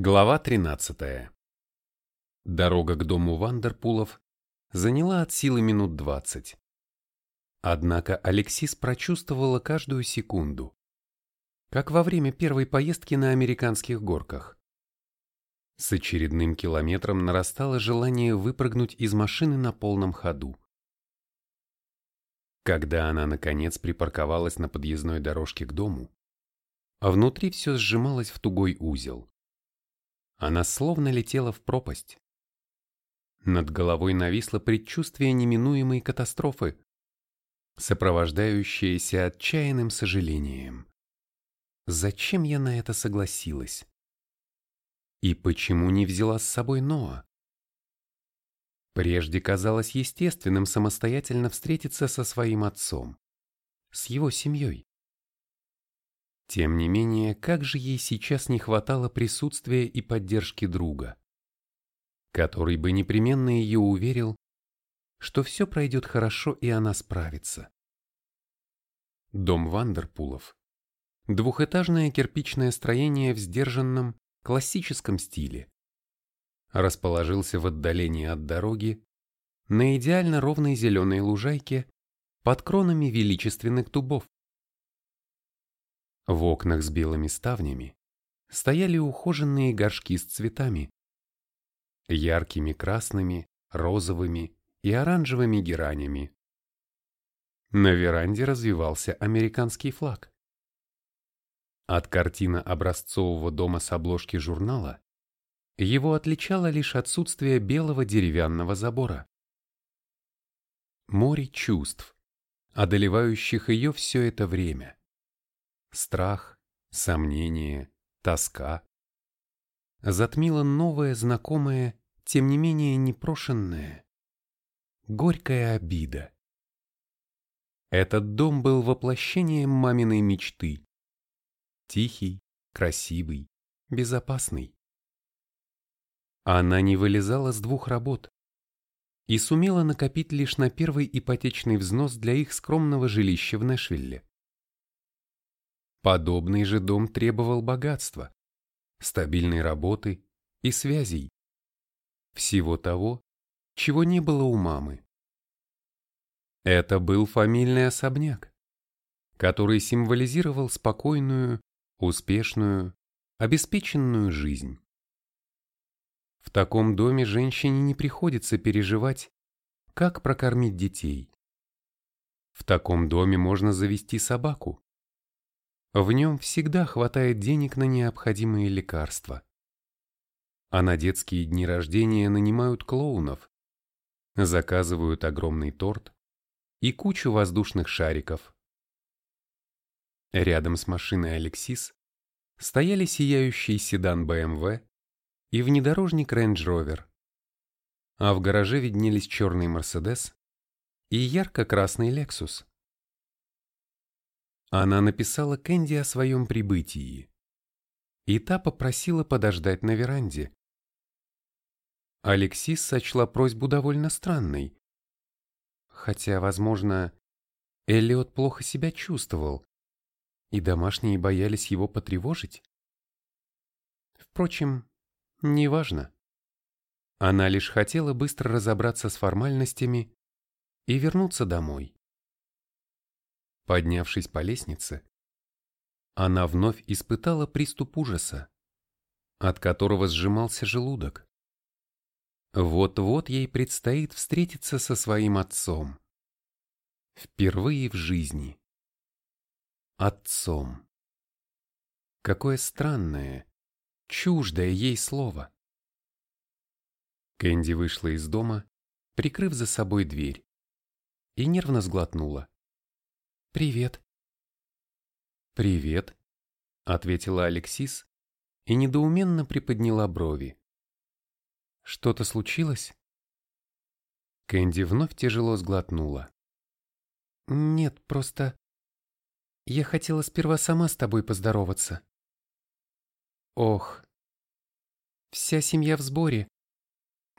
Глава 13. Дорога к дому Вандерпулов заняла от силы минут двадцать. Однако Алексис прочувствовала каждую секунду, как во время первой поездки на американских горках. С очередным километром нарастало желание выпрыгнуть из машины на полном ходу. Когда она, наконец, припарковалась на подъездной дорожке к дому, а внутри все сжималось в тугой узел. Она словно летела в пропасть. Над головой нависло предчувствие неминуемой катастрофы, сопровождающееся отчаянным сожалением. Зачем я на это согласилась? И почему не взяла с собой Ноа? Прежде казалось естественным самостоятельно встретиться со своим отцом, с его семьей. Тем не менее, как же ей сейчас не хватало присутствия и поддержки друга, который бы непременно ее уверил, что все пройдет хорошо и она справится. Дом Вандерпулов. Двухэтажное кирпичное строение в сдержанном, классическом стиле. Расположился в отдалении от дороги, на идеально ровной зеленой лужайке под кронами величественных дубов. В окнах с белыми ставнями стояли ухоженные горшки с цветами, яркими красными, розовыми и оранжевыми геранями. На веранде развивался американский флаг. От картины образцового дома с обложки журнала его отличало лишь отсутствие белого деревянного забора. Море чувств, одолевающих ее все это время страх, сомнение, тоска. Затмило новое, знакомое, тем не менее непрошенное, горькая обида. Этот дом был воплощением маминой мечты. Тихий, красивый, безопасный. Она не вылезала с двух работ и сумела накопить лишь на первый ипотечный взнос для их скромного жилища в Нэшвилле. Подобный же дом требовал богатства, стабильной работы и связей. Всего того, чего не было у мамы. Это был фамильный особняк, который символизировал спокойную, успешную, обеспеченную жизнь. В таком доме женщине не приходится переживать, как прокормить детей. В таком доме можно завести собаку, в нем всегда хватает денег на необходимые лекарства. А на детские дни рождения нанимают клоунов, заказывают огромный торт и кучу воздушных шариков. Рядом с машиной Алексис стояли сияющий седан BMW и внедорожник Range Rover, а в гараже виднелись черный Мерседес и ярко-красный Lexus. Она написала Кэнди о своем прибытии. И та попросила подождать на веранде. Алексис сочла просьбу довольно странной. Хотя, возможно, Эллиот плохо себя чувствовал, и домашние боялись его потревожить. Впрочем, неважно. Она лишь хотела быстро разобраться с формальностями и вернуться домой. Поднявшись по лестнице, она вновь испытала приступ ужаса, от которого сжимался желудок. Вот-вот ей предстоит встретиться со своим отцом. Впервые в жизни. Отцом. Какое странное, чуждое ей слово. Кэнди вышла из дома, прикрыв за собой дверь, и нервно сглотнула. «Привет». «Привет», — ответила Алексис и недоуменно приподняла брови. «Что-то случилось?» Кэнди вновь тяжело сглотнула. «Нет, просто... Я хотела сперва сама с тобой поздороваться». «Ох, вся семья в сборе.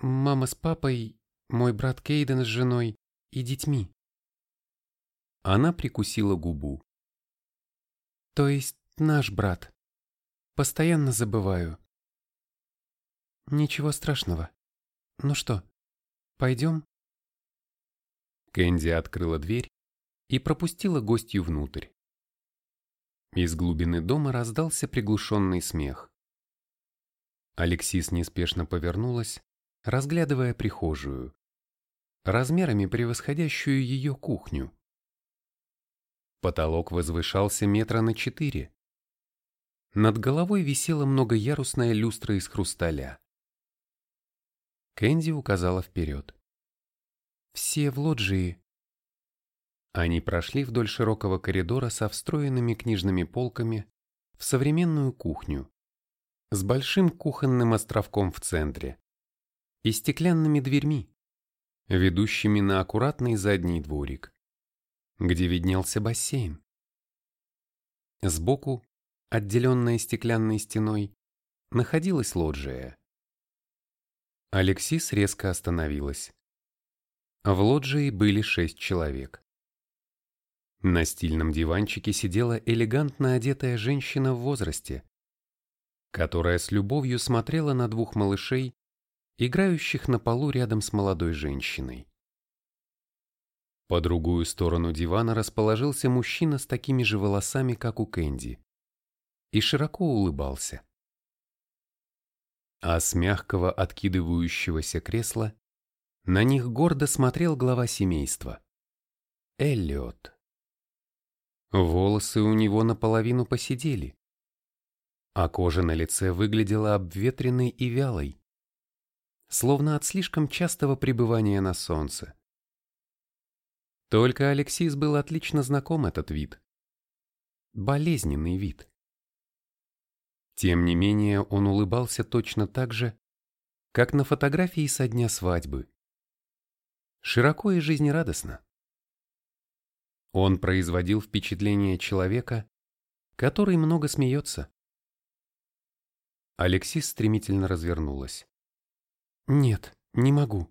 Мама с папой, мой брат Кейден с женой и детьми. Она прикусила губу. То есть наш брат. Постоянно забываю. Ничего страшного. Ну что, пойдем? Кэнди открыла дверь и пропустила гостью внутрь. Из глубины дома раздался приглушенный смех. Алексис неспешно повернулась, разглядывая прихожую, размерами превосходящую ее кухню. Потолок возвышался метра на четыре. Над головой висела многоярусная люстра из хрусталя. Кэнди указала вперед. «Все в лоджии». Они прошли вдоль широкого коридора со встроенными книжными полками в современную кухню с большим кухонным островком в центре и стеклянными дверьми, ведущими на аккуратный задний дворик, где виднелся бассейн. Сбоку, отделенная стеклянной стеной, находилась лоджия. Алексис резко остановилась. В лоджии были шесть человек. На стильном диванчике сидела элегантно одетая женщина в возрасте, которая с любовью смотрела на двух малышей, играющих на полу рядом с молодой женщиной. По другую сторону дивана расположился мужчина с такими же волосами, как у Кэнди, и широко улыбался. А с мягкого откидывающегося кресла на них гордо смотрел глава семейства – Эллиот. Волосы у него наполовину посидели, а кожа на лице выглядела обветренной и вялой, словно от слишком частого пребывания на солнце. Только Алексис был отлично знаком этот вид. Болезненный вид. Тем не менее, он улыбался точно так же, как на фотографии со дня свадьбы. Широко и жизнерадостно. Он производил впечатление человека, который много смеется. Алексис стремительно развернулась. «Нет, не могу».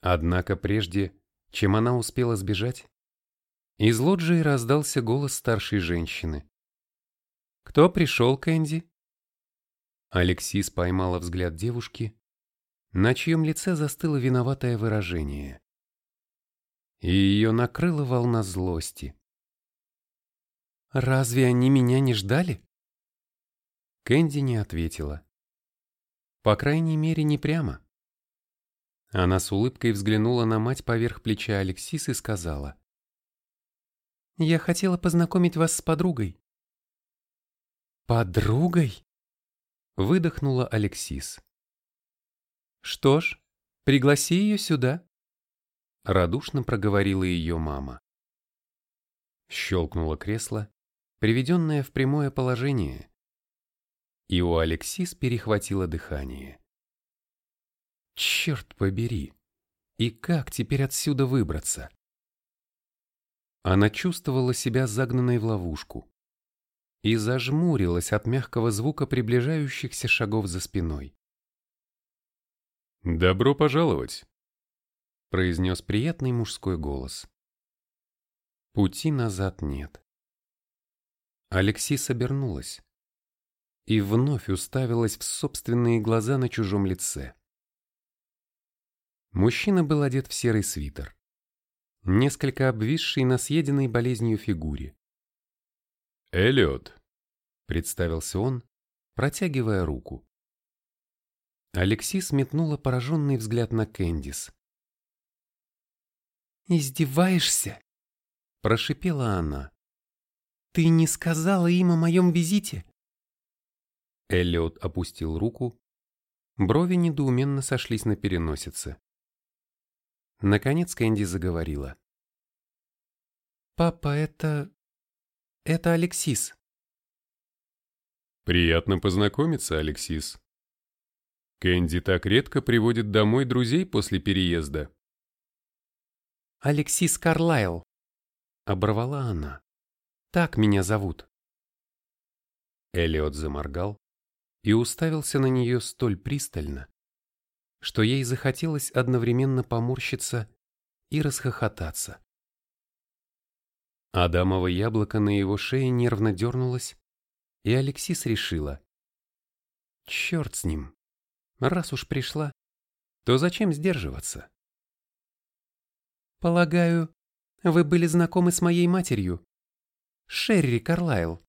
Однако прежде, чем она успела сбежать, из лоджии раздался голос старшей женщины. «Кто пришел, Кэнди?» Алексис поймала взгляд девушки, на чьем лице застыло виноватое выражение. И ее накрыла волна злости. «Разве они меня не ждали?» Кэнди не ответила. По крайней мере, не прямо. Она с улыбкой взглянула на мать поверх плеча Алексис и сказала. «Я хотела познакомить вас с подругой». «Подругой?» Выдохнула Алексис. «Что ж, пригласи ее сюда», радушно проговорила ее мама. Щелкнуло кресло, приведенное в прямое положение, и у Алексис перехватило дыхание. Черт побери! И как теперь отсюда выбраться? Она чувствовала себя загнанной в ловушку и зажмурилась от мягкого звука приближающихся шагов за спиной. «Добро пожаловать!» — произнес приятный мужской голос. Пути назад нет. Алексис обернулась и вновь уставилась в собственные глаза на чужом лице. Мужчина был одет в серый свитер, несколько обвисший на съеденной болезнью фигуре. «Эллиот», — представился он, протягивая руку. Алексис метнула пораженный взгляд на Кэндис. «Издеваешься?» – прошипела она. «Ты не сказала им о моем визите?» Эллиот опустил руку. Брови недоуменно сошлись на переносице. Наконец Кэнди заговорила. «Папа, это... это Алексис». «Приятно познакомиться, Алексис. Кэнди так редко приводит домой друзей после переезда». «Алексис Карлайл», — оборвала она. «Так меня зовут». Эллиот заморгал, и уставился на нее столь пристально, что ей захотелось одновременно поморщиться и расхохотаться. Адамово яблоко на его шее нервно дернулось, и Алексис решила. Черт с ним, Раз уж пришла, то зачем сдерживаться? Полагаю, вы были знакомы с моей матерью, Шерри Карлайл.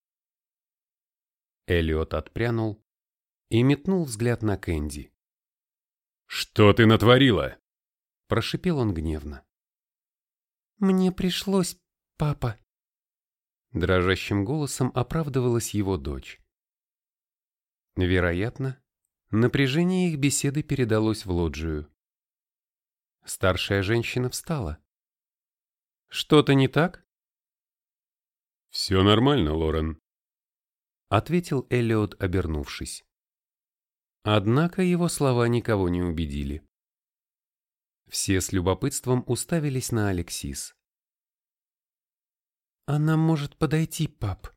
Эллиот отпрянул и метнул взгляд на Кэнди. «Что ты натворила?» – прошипел он гневно. «Мне пришлось, папа», – дрожащим голосом оправдывалась его дочь. Вероятно, напряжение их беседы передалось в лоджию. Старшая женщина встала. «Что-то не так?» «Все нормально, Лорен», — ответил Эллиот, обернувшись. Однако его слова никого не убедили. Все с любопытством уставились на Алексис. «Она может подойти, пап»,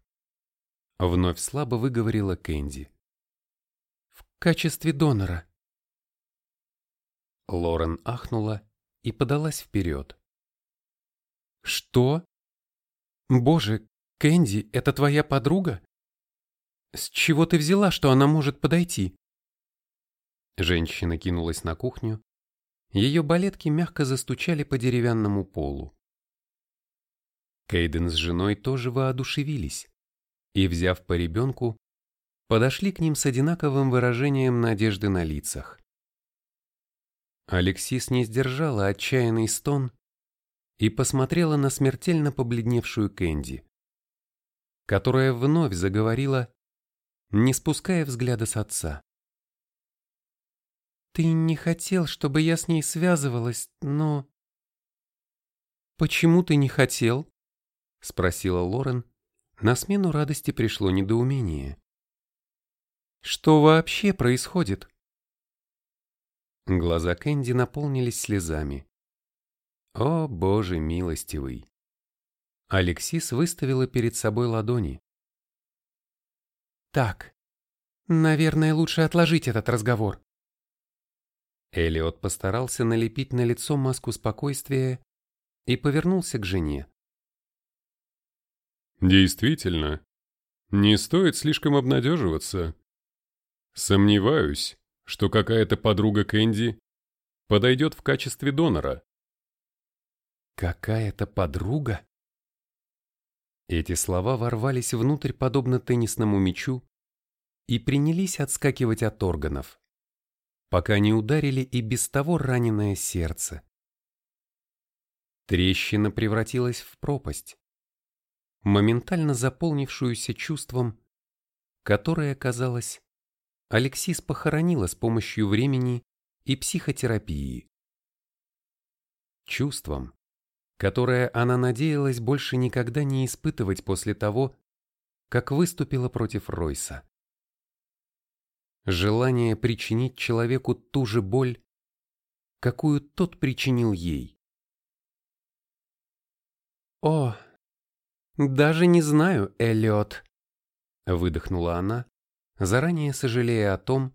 — вновь слабо выговорила Кэнди. «В качестве донора». Лорен ахнула и подалась вперед. «Что? Боже, Кэнди, это твоя подруга? С чего ты взяла, что она может подойти?» Женщина кинулась на кухню. Ее балетки мягко застучали по деревянному полу. Кейден с женой тоже воодушевились и, взяв по ребенку, подошли к ним с одинаковым выражением надежды на лицах. Алексис не сдержала отчаянный стон и посмотрела на смертельно побледневшую Кэнди которая вновь заговорила, не спуская взгляда с отца. «Ты не хотел, чтобы я с ней связывалась, но...» «Почему ты не хотел?» — спросила Лорен. На смену радости пришло недоумение. «Что вообще происходит?» Глаза Кэнди наполнились слезами. «О, Боже милостивый!» Алексис выставила перед собой ладони. «Так, наверное, лучше отложить этот разговор». Элиот постарался налепить на лицо маску спокойствия и повернулся к жене. «Действительно, не стоит слишком обнадеживаться. Сомневаюсь, что какая-то подруга Кэнди подойдет в качестве донора». «Какая-то подруга?» Эти слова ворвались внутрь подобно теннисному мячу и принялись отскакивать от органов, пока не ударили и без того раненое сердце. Трещина превратилась в пропасть, моментально заполнившуюся чувством, которое, казалось, Алексис похоронила с помощью времени и психотерапии. Чувством, которое она надеялась больше никогда не испытывать после того, как выступила против Ройса. Желание причинить человеку ту же боль, какую тот причинил ей. «О, даже не знаю, Эллиот», — выдохнула она, заранее сожалея о том,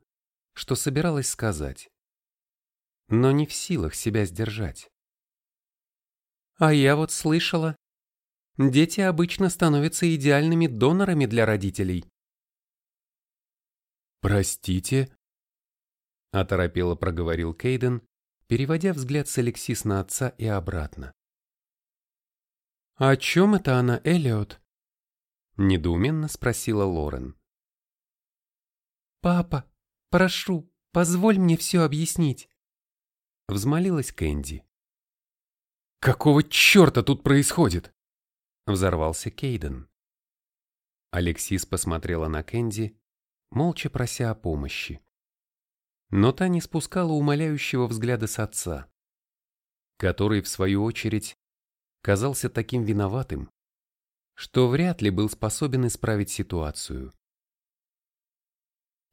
что собиралась сказать, но не в силах себя сдержать. А я вот слышала. Дети обычно становятся идеальными донорами для родителей. «Простите?» – оторопело проговорил Кейден, переводя взгляд с Алексис на отца и обратно. «О чем это она, Элиот?» – недоуменно спросила Лорен. «Папа, прошу, позволь мне все объяснить», – взмолилась Кэнди. «Какого черта тут происходит?» Взорвался Кейден. Алексис посмотрела на Кэнди, молча прося о помощи. Но та не спускала умоляющего взгляда с отца, который, в свою очередь, казался таким виноватым, что вряд ли был способен исправить ситуацию.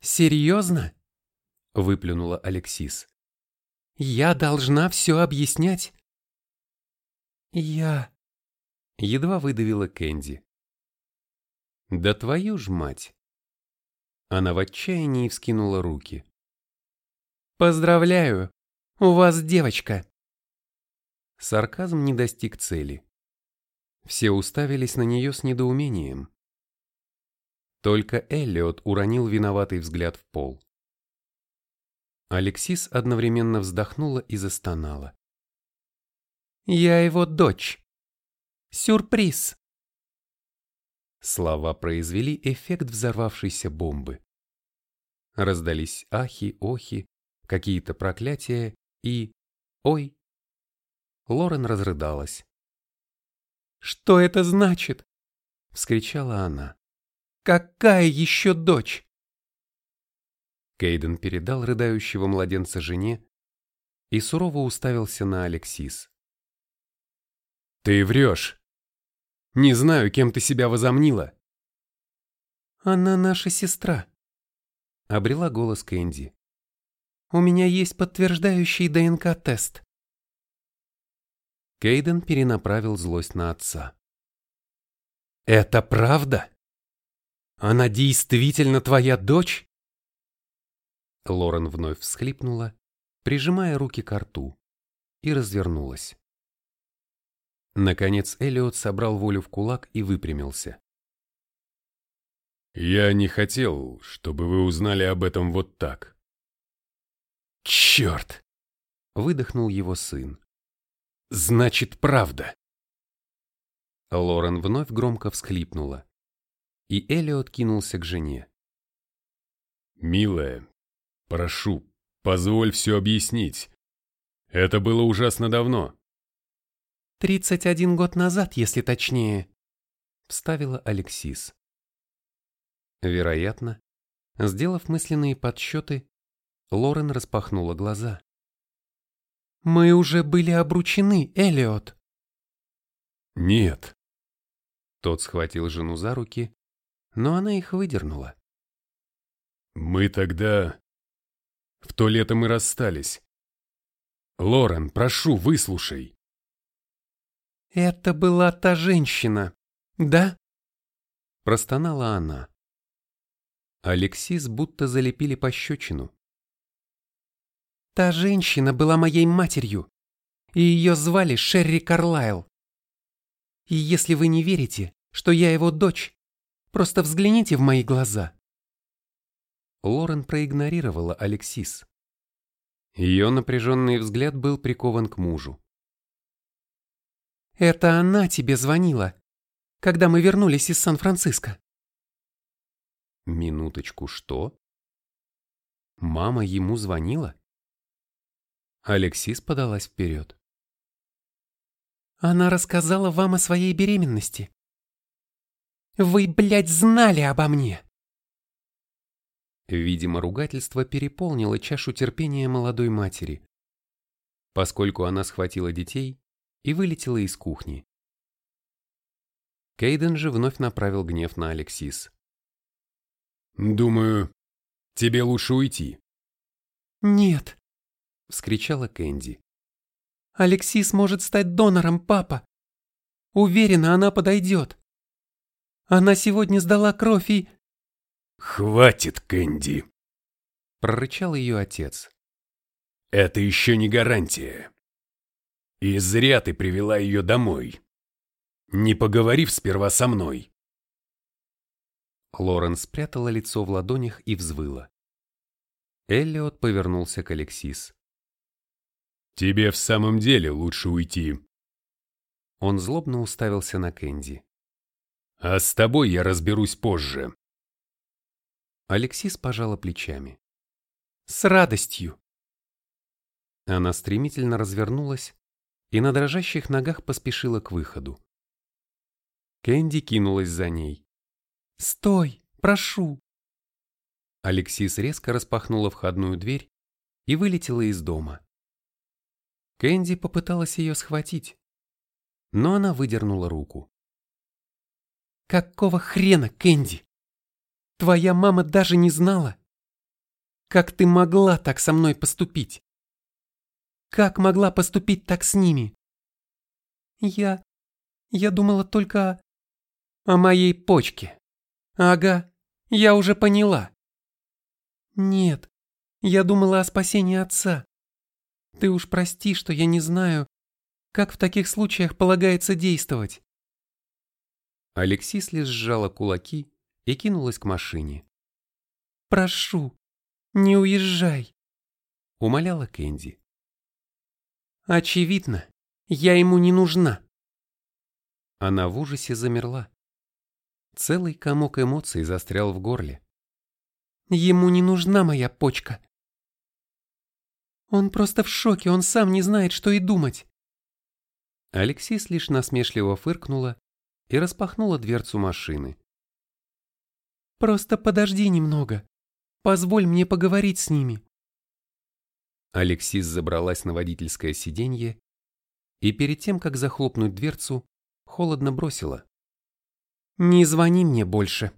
«Серьезно?» — выплюнула Алексис. «Я должна все объяснять?» «Я...» — едва выдавила Кэнди. «Да твою ж мать!» Она в отчаянии вскинула руки. «Поздравляю! У вас девочка!» Сарказм не достиг цели. Все уставились на нее с недоумением. Только Эллиот уронил виноватый взгляд в пол. Алексис одновременно вздохнула и застонала. «Я его дочь. Сюрприз!» Слова произвели эффект взорвавшейся бомбы. Раздались ахи, охи, какие-то проклятия и... Ой! Лорен разрыдалась. «Что это значит?» — вскричала она. «Какая еще дочь?» Кейден передал рыдающего младенца жене и сурово уставился на Алексис. «Ты врешь! Не знаю, кем ты себя возомнила!» «Она наша сестра», — обрела голос Кэнди. «У меня есть подтверждающий ДНК-тест». Кейден перенаправил злость на отца. «Это правда? Она действительно твоя дочь?» Лорен вновь всхлипнула, прижимая руки к рту, и развернулась. Наконец Элиот собрал волю в кулак и выпрямился. «Я не хотел, чтобы вы узнали об этом вот так». «Черт!» — выдохнул его сын. «Значит, правда!» Лорен вновь громко всхлипнула, и Элиот кинулся к жене. «Милая, прошу, позволь все объяснить. Это было ужасно давно». «Тридцать один год назад, если точнее», — вставила Алексис. Вероятно, сделав мысленные подсчеты, Лорен распахнула глаза. «Мы уже были обручены, Элиот!» «Нет», тот схватил жену за руки, но она их выдернула. «Мы тогда... В то лето мы расстались. Лорен, прошу, выслушай». «Это была та женщина, да?» Простонала она. Алексис будто залепили пощечину. «Та женщина была моей матерью, и ее звали Шерри Карлайл. И если вы не верите, что я его дочь, просто взгляните в мои глаза. Лорен проигнорировала Алексис. Ее напряженный взгляд был прикован к мужу. «Это она тебе звонила, когда мы вернулись из Сан-Франциско». Минуточку, что? Мама ему звонила? Алексис подалась вперед. Она рассказала вам о своей беременности. Вы, блядь, знали обо мне!» Видимо, ругательство переполнило чашу терпения молодой матери, поскольку она схватила детей и вылетела из кухни. Кейден же вновь направил гнев на Алексис. «Думаю, тебе лучше уйти». «Нет!» — вскричала Кэнди. Алексис может стать донором, папа. Уверена, она подойдет. Она сегодня сдала кровь и... «Хватит, Кэнди!» — прорычал ее отец. «Это еще не гарантия. И зря ты привела ее домой, не поговорив сперва со мной». Лорен спрятала лицо в ладонях и взвыла. Эллиот повернулся к Алексис. Тебе в самом деле лучше уйти. Он злобно уставился на Кэнди. А с тобой я разберусь позже. Алексис пожала плечами. С радостью. Она стремительно развернулась и на дрожащих ногах поспешила к выходу. Кэнди кинулась за ней. «Стой! Прошу!» Алексис резко распахнула входную дверь и вылетела из дома. Кэнди попыталась ее схватить, но она выдернула руку. «Какого хрена, Кэнди? Твоя мама даже не знала? Как ты могла так со мной поступить? Как могла поступить так с ними?» «Я... я думала только о... о моей почке. Ага, я уже поняла». «Нет, я думала о спасении отца. Ты уж прости, что я не знаю, как в таких случаях полагается действовать. Алексис лишь сжала кулаки и кинулась к машине. «Прошу, не уезжай. умоляла Кэнди. Очевидно, я ему не нужна. Она в ужасе замерла. Целый комок эмоций застрял в горле. Ему не нужна моя почка. Он просто в шоке, он сам не знает, что и думать. Алексис лишь насмешливо фыркнула и распахнула дверцу машины. Просто подожди немного. Позволь мне поговорить с ними. Алексис забралась на водительское сиденье и перед тем, как захлопнуть дверцу, холодно бросила. «Не звони мне больше».